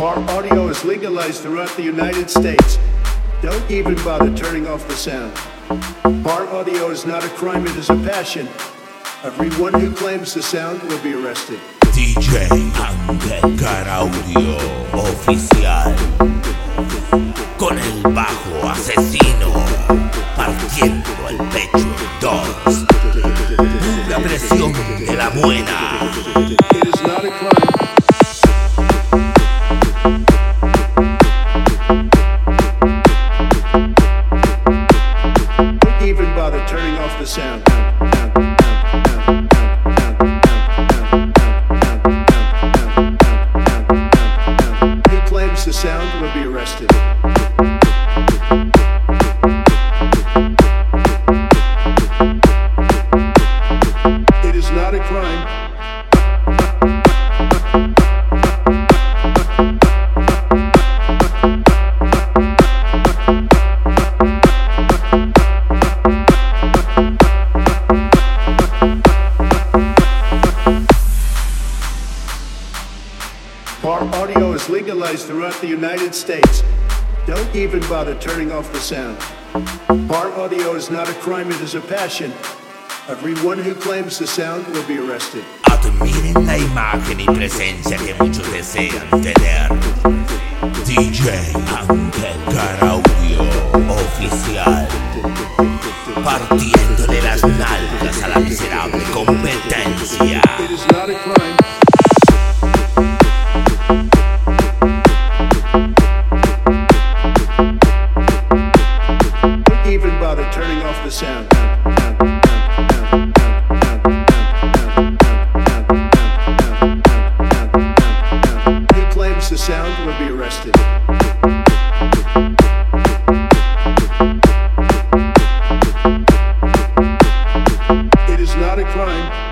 Car audio is legalized throughout the United States. Don't even bother turning off the sound. Car audio is not a crime, it is a passion. Everyone who claims the sound will be arrested. DJ Angel Caraudio oficial con el bajo asesino partiendo el pecho en dos. Pura presión de la buena. Off the sound. Who claims the sound will be arrested. It is not a crime. Audio is legalized throughout the United States. Don't even bother turning off the sound. Car audio is not a crime, it is a passion. Everyone who claims the sound will be arrested. La imagen y presencia que muchos desean tener. DJ oficial las the sound. the sound will be arrested. It is not a crime